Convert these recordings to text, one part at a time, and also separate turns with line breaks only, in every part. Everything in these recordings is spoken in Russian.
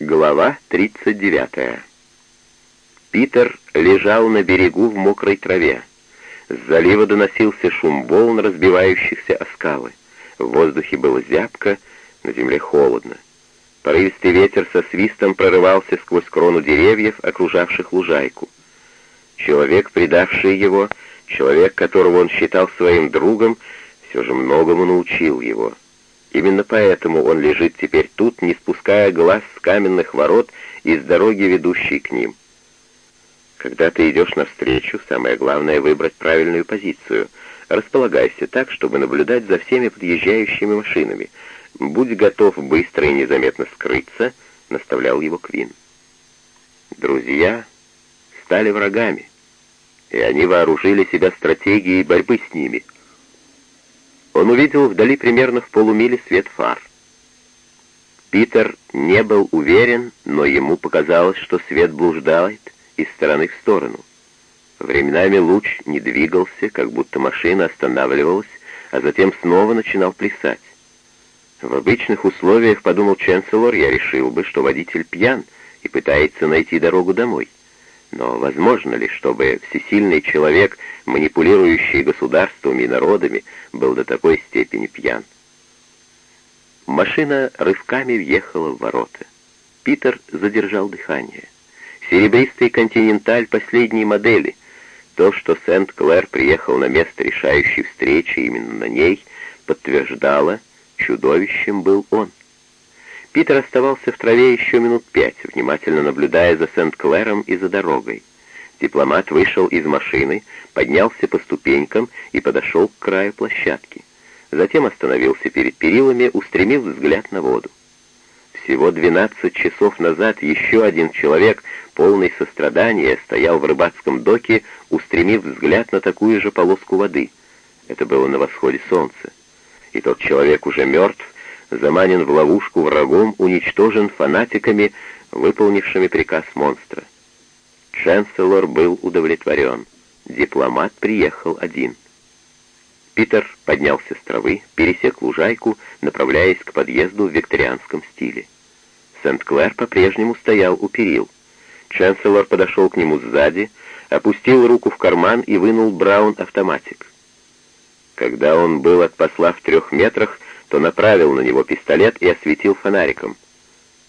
Глава 39. Питер лежал на берегу в мокрой траве. С залива доносился шум волн, разбивающихся о скалы. В воздухе было зябко, на земле холодно. Порывистый ветер со свистом прорывался сквозь крону деревьев, окружавших лужайку. Человек, предавший его, человек, которого он считал своим другом, все же многому научил его. Именно поэтому он лежит теперь тут, не спуская глаз с каменных ворот и с дороги, ведущей к ним. Когда ты идешь навстречу, самое главное — выбрать правильную позицию. Располагайся так, чтобы наблюдать за всеми подъезжающими машинами. Будь готов быстро и незаметно скрыться, — наставлял его Квин. Друзья стали врагами, и они вооружили себя стратегией борьбы с ними — он увидел вдали примерно в полумиле свет фар. Питер не был уверен, но ему показалось, что свет блуждает из стороны в сторону. Временами луч не двигался, как будто машина останавливалась, а затем снова начинал плясать. В обычных условиях, подумал Ченселор, я решил бы, что водитель пьян и пытается найти дорогу домой. Но возможно ли, чтобы всесильный человек, манипулирующий государствами и народами, был до такой степени пьян? Машина рывками въехала в ворота. Питер задержал дыхание. Серебристый «Континенталь» последней модели. То, что Сент-Клэр приехал на место решающей встречи именно на ней, подтверждало, чудовищем был он. Питер оставался в траве еще минут пять, внимательно наблюдая за Сент-Клэром и за дорогой. Дипломат вышел из машины, поднялся по ступенькам и подошел к краю площадки. Затем остановился перед перилами, устремив взгляд на воду. Всего 12 часов назад еще один человек, полный сострадания, стоял в рыбацком доке, устремив взгляд на такую же полоску воды. Это было на восходе солнца. И тот человек уже мертв, заманен в ловушку врагом, уничтожен фанатиками, выполнившими приказ монстра. Ченселор был удовлетворен. Дипломат приехал один. Питер поднялся с травы, пересек лужайку, направляясь к подъезду в викторианском стиле. Сент-Клэр по-прежнему стоял у перил. Ченселор подошел к нему сзади, опустил руку в карман и вынул Браун-автоматик. Когда он был от посла в трех метрах, то направил на него пистолет и осветил фонариком.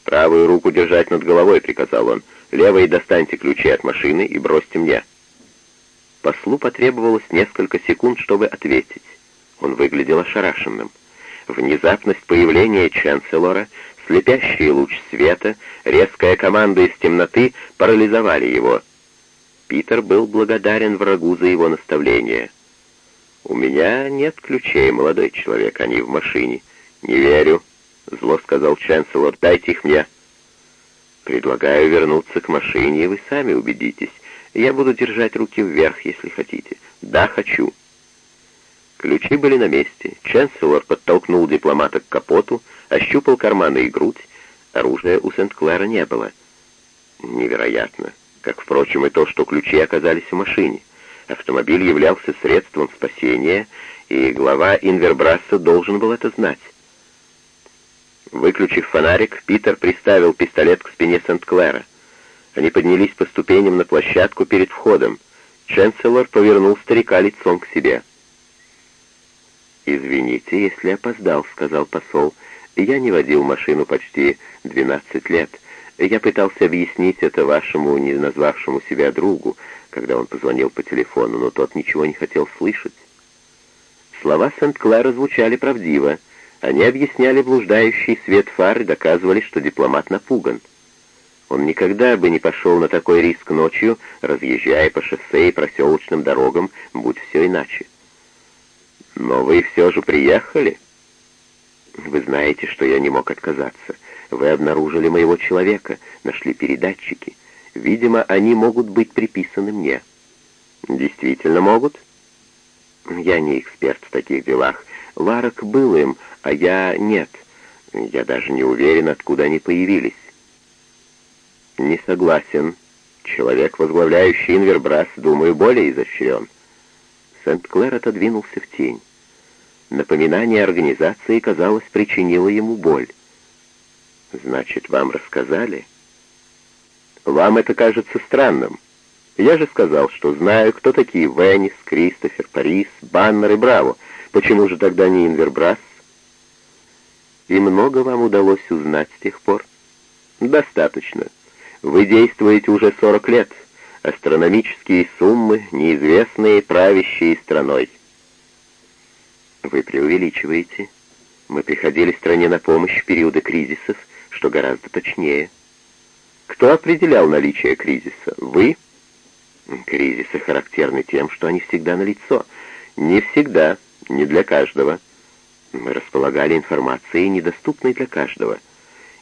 «Правую руку держать над головой», — приказал он. «Левой достаньте ключи от машины и бросьте мне». Послу потребовалось несколько секунд, чтобы ответить. Он выглядел ошарашенным. Внезапность появления Чанселора, слепящий луч света, резкая команда из темноты парализовали его. Питер был благодарен врагу за его наставление — «У меня нет ключей, молодой человек, они в машине». «Не верю», — зло сказал Ченселор, — «дайте их мне». «Предлагаю вернуться к машине, и вы сами убедитесь. Я буду держать руки вверх, если хотите». «Да, хочу». Ключи были на месте. Ченселор подтолкнул дипломата к капоту, ощупал карманы и грудь. Оружия у Сент-Клэра не было. Невероятно. Как, впрочем, и то, что ключи оказались в машине. Автомобиль являлся средством спасения, и глава Инвербрасса должен был это знать. Выключив фонарик, Питер приставил пистолет к спине Сент-Клэра. Они поднялись по ступеням на площадку перед входом. Ченселор повернул старика лицом к себе. «Извините, если опоздал», — сказал посол. «Я не водил машину почти 12 лет. Я пытался объяснить это вашему, не назвавшему себя другу когда он позвонил по телефону, но тот ничего не хотел слышать. Слова Сент-Клара звучали правдиво. Они объясняли блуждающий свет фар и доказывали, что дипломат напуган. Он никогда бы не пошел на такой риск ночью, разъезжая по шоссе и проселочным дорогам, будь все иначе. «Но вы все же приехали?» «Вы знаете, что я не мог отказаться. Вы обнаружили моего человека, нашли передатчики. Видимо, они могут быть приписаны мне. Действительно могут? Я не эксперт в таких делах. Ларок был им, а я нет. Я даже не уверен, откуда они появились. Не согласен. Человек, возглавляющий Инвербрас, думаю, более изощрен. Сент-Клэр отодвинулся в тень. Напоминание организации, казалось, причинило ему боль. Значит, вам рассказали? Вам это кажется странным. Я же сказал, что знаю, кто такие Веннис, Кристофер, Парис, Баннер и Браво. Почему же тогда не Инвербрас? И много вам удалось узнать с тех пор? Достаточно. Вы действуете уже 40 лет. Астрономические суммы, неизвестные, правящие страной. Вы преувеличиваете. Мы приходили стране на помощь в периоды кризисов, что гораздо точнее. Кто определял наличие кризиса? Вы? Кризисы характерны тем, что они всегда налицо. Не всегда, не для каждого. Мы располагали информацией, недоступной для каждого.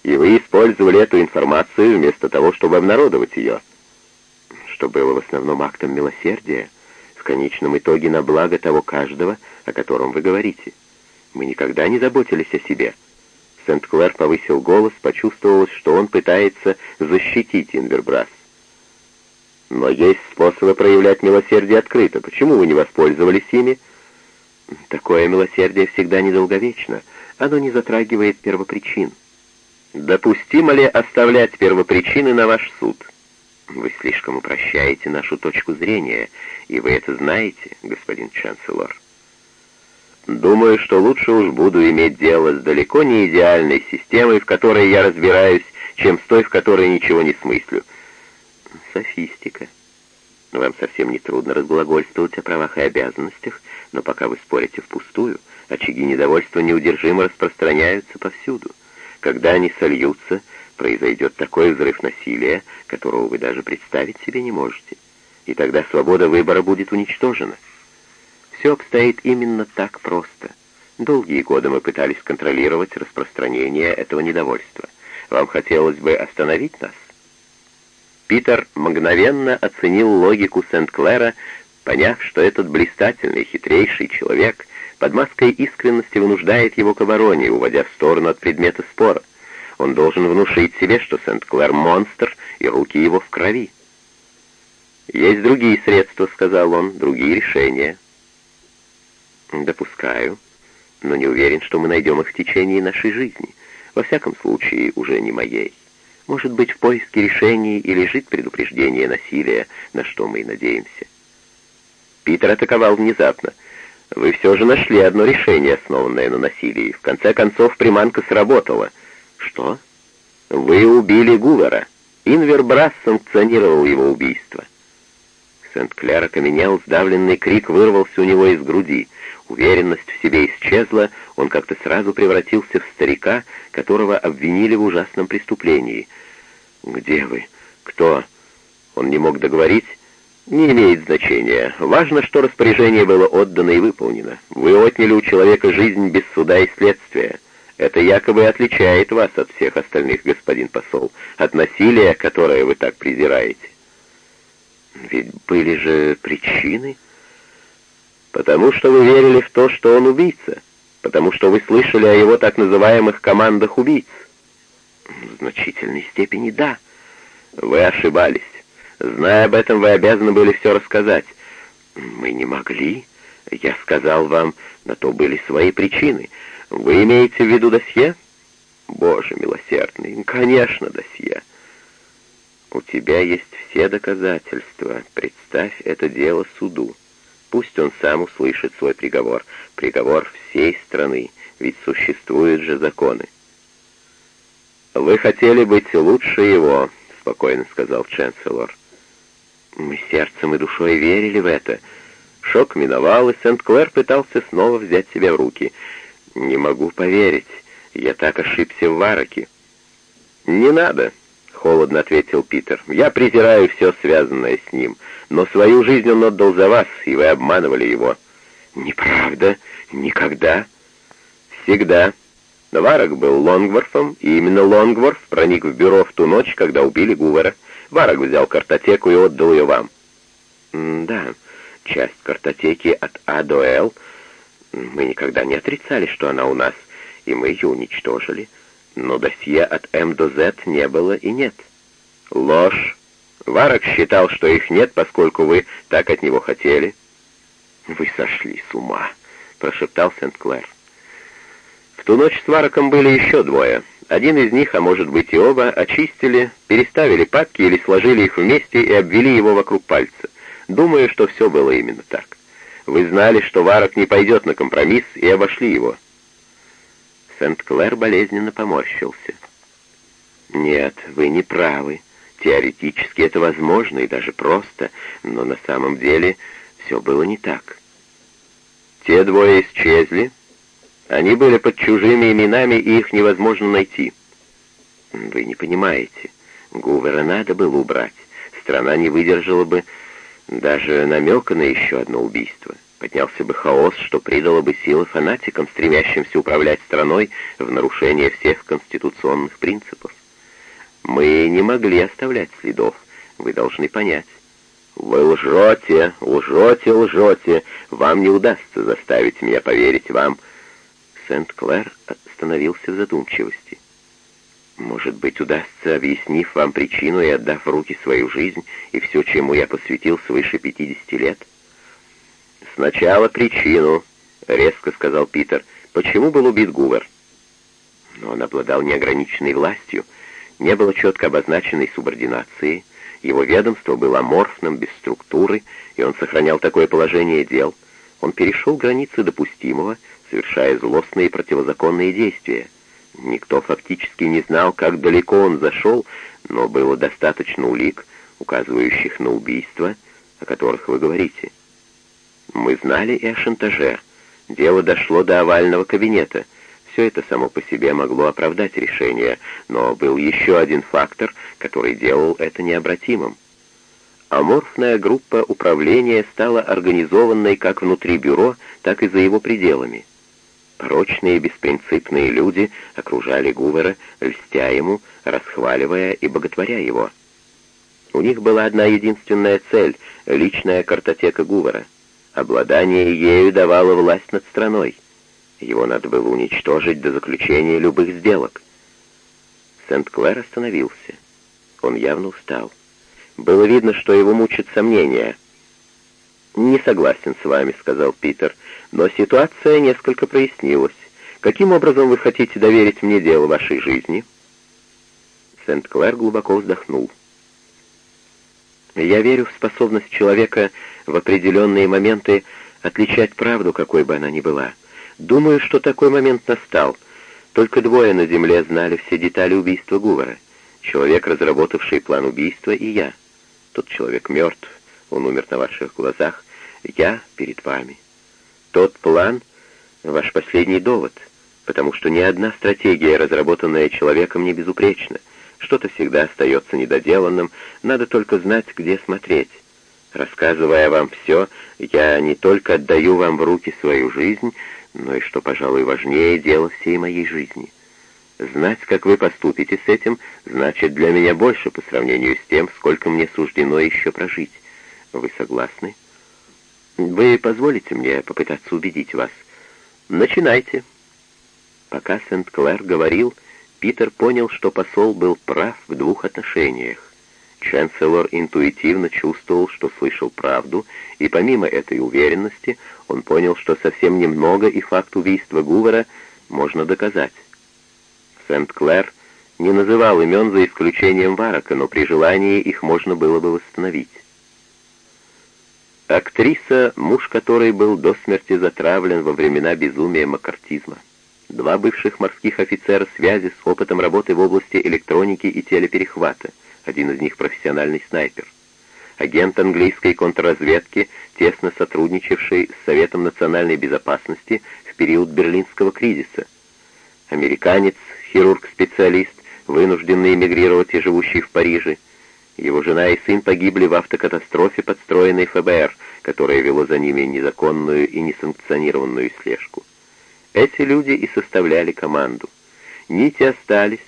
И вы использовали эту информацию вместо того, чтобы обнародовать ее. Что было в основном актом милосердия, в конечном итоге на благо того каждого, о котором вы говорите. Мы никогда не заботились о себе. Сент-Клэр повысил голос, почувствовалось, что он пытается защитить Инвербрас. Но есть способы проявлять милосердие открыто. Почему вы не воспользовались ими? Такое милосердие всегда недолговечно. Оно не затрагивает первопричин. Допустимо ли оставлять первопричины на ваш суд? Вы слишком упрощаете нашу точку зрения, и вы это знаете, господин Чанселор. Думаю, что лучше уж буду иметь дело с далеко не идеальной системой, в которой я разбираюсь, чем с той, в которой ничего не смыслю. Софистика. Вам совсем не трудно разглагольствовать о правах и обязанностях, но пока вы спорите впустую, очаги недовольства неудержимо распространяются повсюду. Когда они сольются, произойдет такой взрыв насилия, которого вы даже представить себе не можете. И тогда свобода выбора будет уничтожена. Все обстоит именно так просто. Долгие годы мы пытались контролировать распространение этого недовольства. Вам хотелось бы остановить нас? Питер мгновенно оценил логику Сент-Клэра, поняв, что этот блистательный, хитрейший человек под маской искренности вынуждает его к обороне, уводя в сторону от предмета спора. Он должен внушить себе, что Сент-Клэр — монстр, и руки его в крови. «Есть другие средства», — сказал он, — «другие решения». «Допускаю, но не уверен, что мы найдем их в течение нашей жизни. Во всяком случае, уже не моей». Может быть, в поиске решений и лежит предупреждение насилия, на что мы и надеемся. Питер атаковал внезапно. Вы все же нашли одно решение, основанное на насилии. В конце концов, приманка сработала. Что? Вы убили Гувера. Инвер Брас санкционировал его убийство. Сент-Кляр окаменел, сдавленный крик вырвался у него из груди. Уверенность в себе исчезла, он как-то сразу превратился в старика, которого обвинили в ужасном преступлении. «Где вы? Кто?» Он не мог договорить. «Не имеет значения. Важно, что распоряжение было отдано и выполнено. Вы отняли у человека жизнь без суда и следствия. Это якобы отличает вас от всех остальных, господин посол, от насилия, которое вы так презираете». «Ведь были же причины...» Потому что вы верили в то, что он убийца. Потому что вы слышали о его так называемых командах убийц. В значительной степени да. Вы ошибались. Зная об этом, вы обязаны были все рассказать. Мы не могли. Я сказал вам, на то были свои причины. Вы имеете в виду досье? Боже милосердный, конечно, досье. У тебя есть все доказательства. Представь это дело суду. Пусть он сам услышит свой приговор, приговор всей страны, ведь существуют же законы. «Вы хотели быть лучше его», — спокойно сказал Ченселор. Мы сердцем и душой верили в это. Шок миновал, и Сент-Клэр пытался снова взять себя в руки. «Не могу поверить, я так ошибся в Вараке». «Не надо», — холодно ответил Питер. «Я презираю все, связанное с ним но свою жизнь он отдал за вас, и вы обманывали его». «Неправда. Никогда». «Всегда. Варок был Лонгворфом, и именно Лонгворф проник в бюро в ту ночь, когда убили Гувера. Варок взял картотеку и отдал ее вам». «Да, часть картотеки от А до Л. Мы никогда не отрицали, что она у нас, и мы ее уничтожили. Но досье от М до З не было и нет». «Ложь. Варок считал, что их нет, поскольку вы так от него хотели». «Вы сошли с ума», — прошептал Сент-Клэр. В ту ночь с Вароком были еще двое. Один из них, а может быть и оба, очистили, переставили папки или сложили их вместе и обвели его вокруг пальца. Думаю, что все было именно так. Вы знали, что Варок не пойдет на компромисс, и обошли его. Сент-Клэр болезненно поморщился. «Нет, вы не правы. Теоретически это возможно и даже просто, но на самом деле все было не так. Те двое исчезли, они были под чужими именами, и их невозможно найти. Вы не понимаете. Гувера надо было убрать. Страна не выдержала бы даже намека на еще одно убийство. Поднялся бы хаос, что придало бы силы фанатикам, стремящимся управлять страной в нарушение всех конституционных принципов. Мы не могли оставлять следов, вы должны понять. Вы лжете, лжете, лжете. Вам не удастся заставить меня поверить вам, Сент-Клэр остановился в задумчивости. «Может быть, удастся, объяснив вам причину и отдав в руки свою жизнь и все, чему я посвятил свыше 50 лет?» «Сначала причину», — резко сказал Питер. «Почему был убит Гувер?» Но он обладал неограниченной властью, не было четко обозначенной субординации, его ведомство было аморфным, без структуры, и он сохранял такое положение дел. Он перешел границы допустимого, совершая злостные противозаконные действия. Никто фактически не знал, как далеко он зашел, но было достаточно улик, указывающих на убийства, о которых вы говорите. Мы знали и о шантаже. Дело дошло до овального кабинета. Все это само по себе могло оправдать решение, но был еще один фактор, который делал это необратимым. Аморфная группа управления стала организованной как внутри бюро, так и за его пределами. Порочные беспринципные люди окружали Гувера, льстя ему, расхваливая и боготворя его. У них была одна единственная цель — личная картотека Гувера. Обладание ею давало власть над страной. Его надо было уничтожить до заключения любых сделок. Сент-Клэр остановился. Он явно устал. Было видно, что его мучат сомнения — «Не согласен с вами», — сказал Питер, — «но ситуация несколько прояснилась. Каким образом вы хотите доверить мне дело вашей жизни?» Сент-Клэр глубоко вздохнул. «Я верю в способность человека в определенные моменты отличать правду, какой бы она ни была. Думаю, что такой момент настал. Только двое на земле знали все детали убийства Гувера. Человек, разработавший план убийства, и я. Тот человек мертв, он умер на ваших глазах, я перед вами. Тот план — ваш последний довод, потому что ни одна стратегия, разработанная человеком, не безупречна. Что-то всегда остается недоделанным, надо только знать, где смотреть. Рассказывая вам все, я не только отдаю вам в руки свою жизнь, но и, что, пожалуй, важнее, дело всей моей жизни. Знать, как вы поступите с этим, значит для меня больше по сравнению с тем, сколько мне суждено еще прожить. Вы согласны?» Вы позволите мне попытаться убедить вас? Начинайте. Пока Сент-Клэр говорил, Питер понял, что посол был прав в двух отношениях. Ченселор интуитивно чувствовал, что слышал правду, и помимо этой уверенности он понял, что совсем немного и факт убийства Гувера можно доказать. Сент-Клэр не называл имен за исключением Варака, но при желании их можно было бы восстановить. Актриса, муж которой был до смерти затравлен во времена безумия макартизма. Два бывших морских офицера связи с опытом работы в области электроники и телеперехвата. Один из них профессиональный снайпер. Агент английской контрразведки, тесно сотрудничавший с Советом национальной безопасности в период берлинского кризиса. Американец, хирург-специалист, вынужденный эмигрировать и живущий в Париже. Его жена и сын погибли в автокатастрофе, подстроенной ФБР, которая вело за ними незаконную и несанкционированную слежку. Эти люди и составляли команду. Нити остались,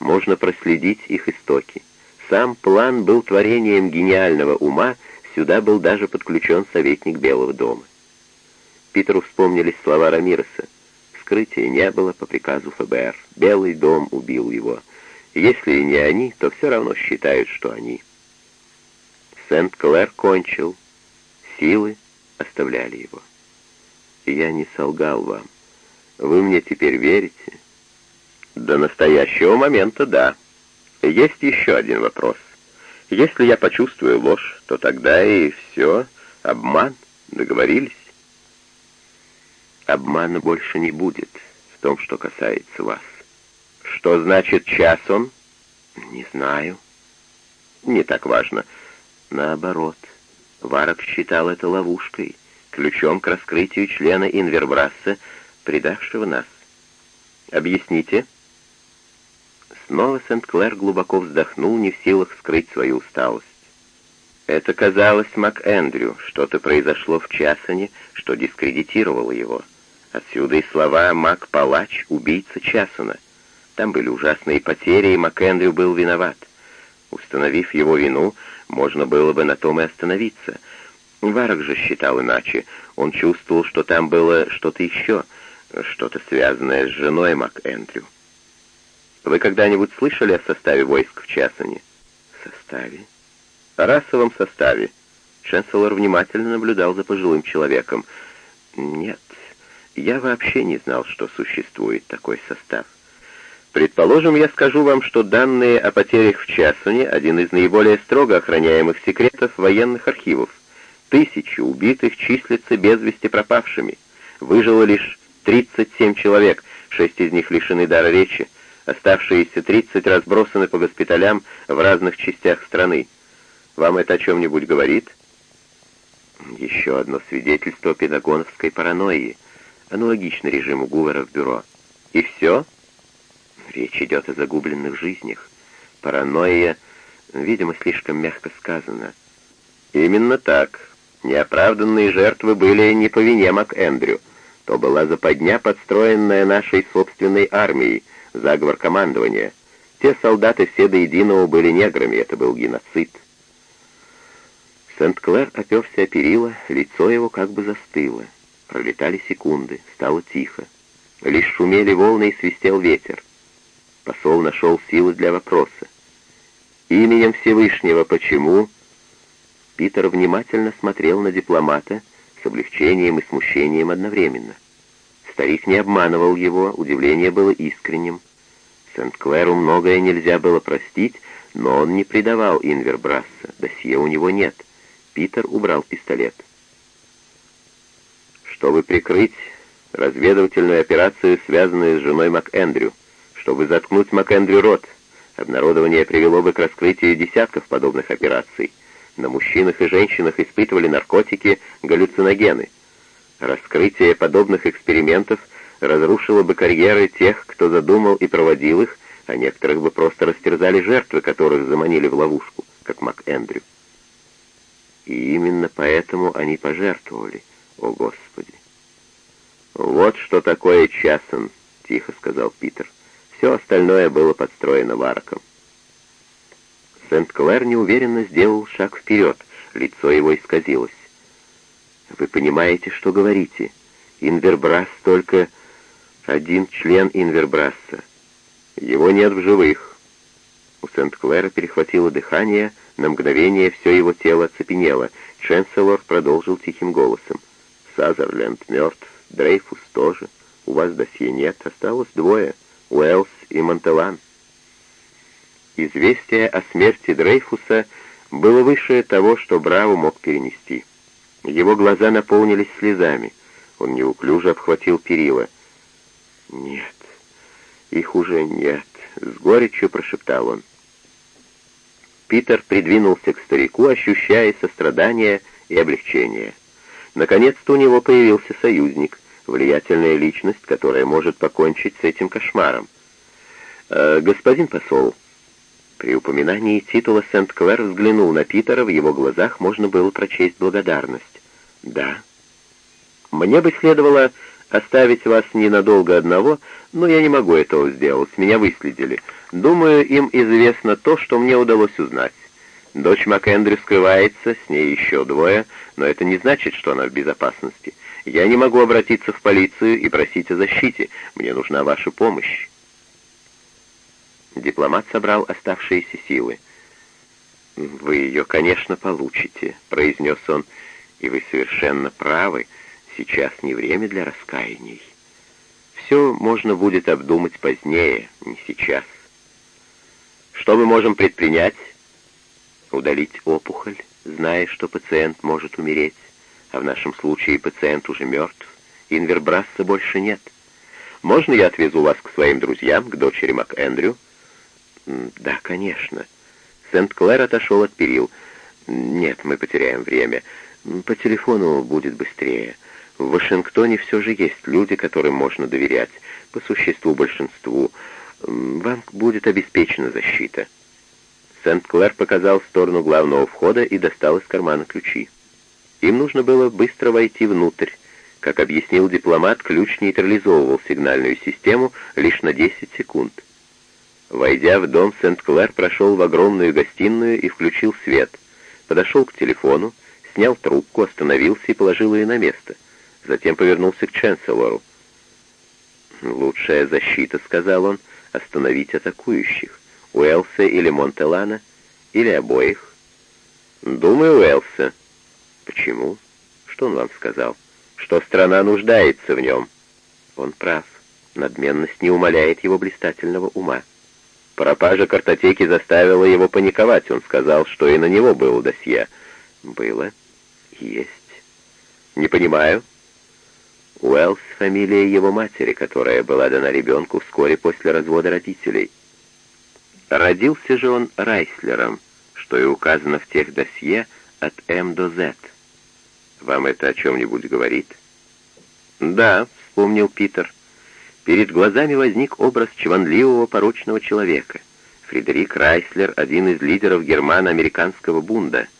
можно проследить их истоки. Сам план был творением гениального ума, сюда был даже подключен советник Белого дома. Питеру вспомнились слова Рамиреса. Скрытия не было по приказу ФБР. Белый дом убил его. Если и не они, то все равно считают, что они. Сент-Клэр кончил. Силы оставляли его. Я не солгал вам. Вы мне теперь верите? До настоящего момента да. Есть еще один вопрос. Если я почувствую ложь, то тогда и все, обман, договорились? Обмана больше не будет в том, что касается вас. Что значит час он? Не знаю. Не так важно. Наоборот, Варок считал это ловушкой, ключом к раскрытию члена Инвербрасса, предавшего нас. Объясните. Снова Сент-Клэр глубоко вздохнул, не в силах скрыть свою усталость. Это казалось МакЭндрю, что-то произошло в Часане, что дискредитировало его. Отсюда и слова «Мак-палач, убийца Часана». Там были ужасные потери, и МакЭндрю был виноват. Установив его вину, можно было бы на том и остановиться. Варок же считал иначе. Он чувствовал, что там было что-то еще, что-то связанное с женой МакЭндрю. Вы когда-нибудь слышали о составе войск в Часане? Составе? О расовом составе. Ченселор внимательно наблюдал за пожилым человеком. Нет, я вообще не знал, что существует такой состав. Предположим, я скажу вам, что данные о потерях в Часуне — один из наиболее строго охраняемых секретов военных архивов. Тысячи убитых числятся без вести пропавшими. Выжило лишь 37 человек, шесть из них лишены дара речи. Оставшиеся 30 разбросаны по госпиталям в разных частях страны. Вам это о чем-нибудь говорит? Еще одно свидетельство педагоновской паранойи, аналогично режиму Гувера в бюро. И все? Речь идет о загубленных жизнях. Паранойя, видимо, слишком мягко сказано. Именно так. Неоправданные жертвы были не по вине МакЭндрю. То была западня, подстроенная нашей собственной армией, заговор командования. Те солдаты все до единого были неграми, это был геноцид. Сент-Клэр оперся о перила, лицо его как бы застыло. Пролетали секунды, стало тихо. Лишь шумели волны и свистел ветер. Посол нашел силы для вопроса. «Именем Всевышнего почему?» Питер внимательно смотрел на дипломата с облегчением и смущением одновременно. Старик не обманывал его, удивление было искренним. Сент-Клэру многое нельзя было простить, но он не предавал Инвербрасса, досье у него нет. Питер убрал пистолет. «Чтобы прикрыть разведывательную операцию, связанную с женой МакЭндрю», чтобы заткнуть МакЭндрю рот. Обнародование привело бы к раскрытию десятков подобных операций. На мужчинах и женщинах испытывали наркотики, галлюциногены. Раскрытие подобных экспериментов разрушило бы карьеры тех, кто задумал и проводил их, а некоторых бы просто растерзали жертвы, которых заманили в ловушку, как МакЭндрю. И именно поэтому они пожертвовали, о Господи. «Вот что такое Часон», — тихо сказал Питер. Все остальное было подстроено Варком. Сент-Клэр неуверенно сделал шаг вперед, лицо его исказилось. «Вы понимаете, что говорите? Инвербрас только один член Инвербрасса. Его нет в живых». У Сент-Клэра перехватило дыхание, на мгновение все его тело оцепенело. Ченселор продолжил тихим голосом. «Сазерленд мертв, Дрейфус тоже. У вас досье нет, осталось двое». Уэллс и Монтелан. Известие о смерти Дрейфуса было выше того, что Браво мог перенести. Его глаза наполнились слезами. Он неуклюже обхватил перила. «Нет, их уже нет», — с горечью прошептал он. Питер придвинулся к старику, ощущая сострадание и облегчение. Наконец-то у него появился союзник — влиятельная личность, которая может покончить с этим кошмаром. «Э, «Господин посол», при упоминании титула Сент-Клэр взглянул на Питера, в его глазах можно было прочесть благодарность. «Да». «Мне бы следовало оставить вас ненадолго одного, но я не могу этого сделать, меня выследили. Думаю, им известно то, что мне удалось узнать. Дочь МакЭндрю скрывается, с ней еще двое, но это не значит, что она в безопасности. Я не могу обратиться в полицию и просить о защите. Мне нужна ваша помощь. Дипломат собрал оставшиеся силы. «Вы ее, конечно, получите», — произнес он, — «и вы совершенно правы, сейчас не время для раскаяний. все можно будет обдумать позднее, не сейчас. Что мы можем предпринять? Удалить опухоль, зная, что пациент может умереть, а в нашем случае пациент уже мертв, инвербрасса больше нет. Можно я отвезу вас к своим друзьям, к дочери МакЭндрю? Да, конечно. Сент-Клэр отошел от перил. Нет, мы потеряем время. По телефону будет быстрее. В Вашингтоне все же есть люди, которым можно доверять, по существу большинству. Вам будет обеспечена защита. Сент-Клэр показал в сторону главного входа и достал из кармана ключи. Им нужно было быстро войти внутрь. Как объяснил дипломат, ключ нейтрализовывал сигнальную систему лишь на 10 секунд. Войдя в дом, Сент-Клэр прошел в огромную гостиную и включил свет. Подошел к телефону, снял трубку, остановился и положил ее на место. Затем повернулся к Ченселору. «Лучшая защита», — сказал он, — «остановить атакующих. Уэлса или Монтелана, или обоих». «Думаю, Уэлса». «Почему? Что он вам сказал?» «Что страна нуждается в нем». Он прав. Надменность не умаляет его блистательного ума. Пропажа картотеки заставила его паниковать. Он сказал, что и на него было досье. «Было? Есть. Не понимаю». Уэллс — фамилия его матери, которая была дана ребенку вскоре после развода родителей. Родился же он Райслером, что и указано в тех досье от М до З. Вам это о чем-нибудь говорит? Да, вспомнил Питер. Перед глазами возник образ чванливого порочного человека. Фредерик Райслер — один из лидеров германо-американского бунда —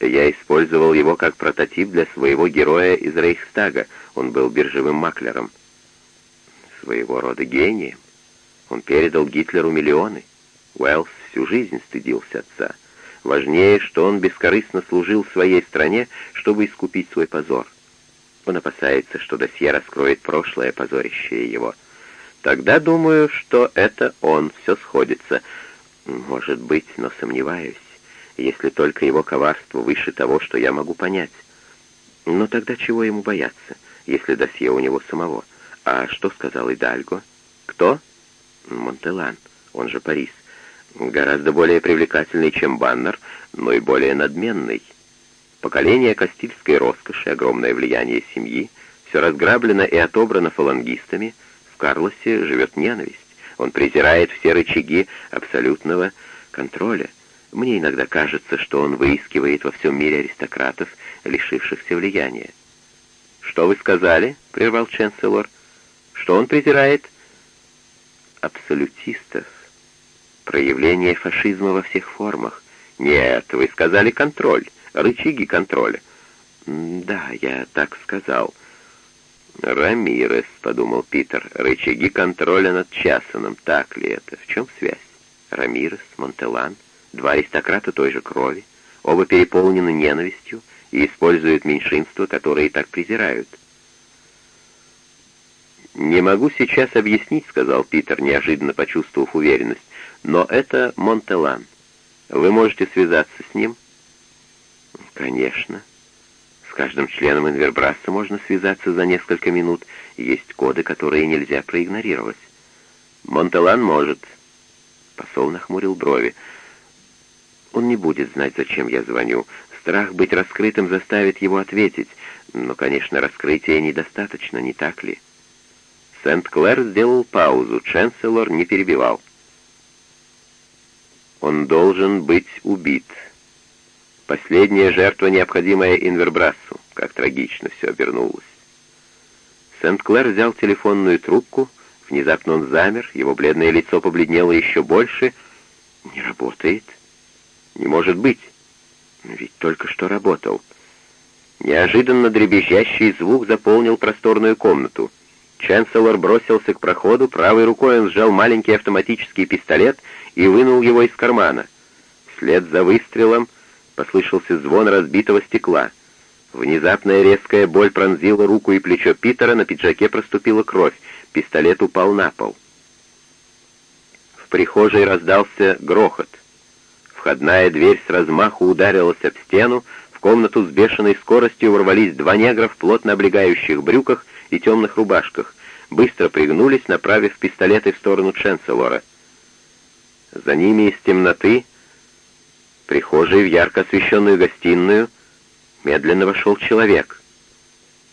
я использовал его как прототип для своего героя из Рейхстага. Он был биржевым маклером. Своего рода гением. Он передал Гитлеру миллионы. Уэллс всю жизнь стыдился отца. Важнее, что он бескорыстно служил своей стране, чтобы искупить свой позор. Он опасается, что досье раскроет прошлое позорящее его. Тогда думаю, что это он, все сходится. Может быть, но сомневаюсь если только его коварство выше того, что я могу понять. Но тогда чего ему бояться, если досье у него самого? А что сказал Идальго? Кто? Монтелан, он же Парис. Гораздо более привлекательный, чем Баннер, но и более надменный. Поколение Кастильской роскоши, огромное влияние семьи, все разграблено и отобрано фалангистами, в Карлосе живет ненависть. Он презирает все рычаги абсолютного контроля. Мне иногда кажется, что он выискивает во всем мире аристократов, лишившихся влияния. «Что вы сказали?» — прервал Ченселор. «Что он презирает?» «Абсолютистов. Проявление фашизма во всех формах. Нет, вы сказали контроль, рычаги контроля». «Да, я так сказал». «Рамирес», — подумал Питер, — «рычаги контроля над Часаном, так ли это? В чем связь? Рамирес, Монтелан?» Два аристократа той же крови, оба переполнены ненавистью и используют меньшинство, которое и так презирают. «Не могу сейчас объяснить», — сказал Питер, неожиданно почувствовав уверенность, «но это Монтелан. Вы можете связаться с ним?» «Конечно. С каждым членом Инвербрасса можно связаться за несколько минут. Есть коды, которые нельзя проигнорировать». «Монтелан может». Посол нахмурил брови. Он не будет знать, зачем я звоню. Страх быть раскрытым заставит его ответить. Но, конечно, раскрытия недостаточно, не так ли? Сент-Клэр сделал паузу, Ченселор не перебивал. Он должен быть убит. Последняя жертва, необходимая Инвербрассу. Как трагично все обернулось. Сент-Клэр взял телефонную трубку. Внезапно он замер, его бледное лицо побледнело еще больше. «Не работает?» Не может быть. Ведь только что работал. Неожиданно дребезжащий звук заполнил просторную комнату. Чанселор бросился к проходу, правой рукой он сжал маленький автоматический пистолет и вынул его из кармана. Вслед за выстрелом послышался звон разбитого стекла. Внезапная резкая боль пронзила руку и плечо Питера, на пиджаке проступила кровь. Пистолет упал на пол. В прихожей раздался грохот. Входная дверь с размаху ударилась об стену, в комнату с бешеной скоростью ворвались два негра в плотно облегающих брюках и темных рубашках. быстро пригнулись, направив пистолеты в сторону Ченселора. За ними из темноты, прихожей в ярко освещенную гостиную, медленно вошел человек.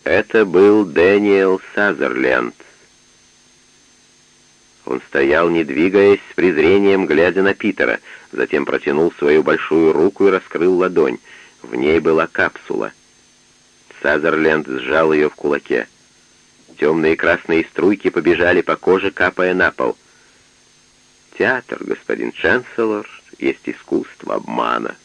Это был Дэниел Сазерленд. Он стоял, не двигаясь, с презрением глядя на Питера, затем протянул свою большую руку и раскрыл ладонь. В ней была капсула. Сазерленд сжал ее в кулаке. Темные красные струйки побежали по коже, капая на пол. «Театр, господин Чанселор, есть искусство обмана»,